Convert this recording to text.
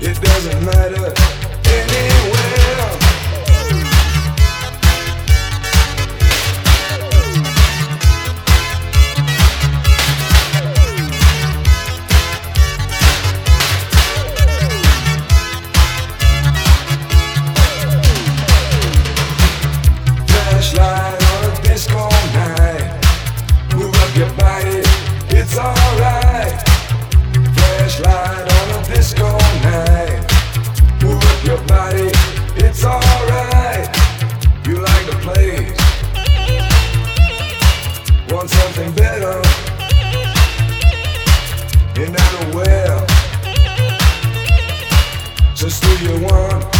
It doesn't matter. want something better. You're not aware. Just do you one.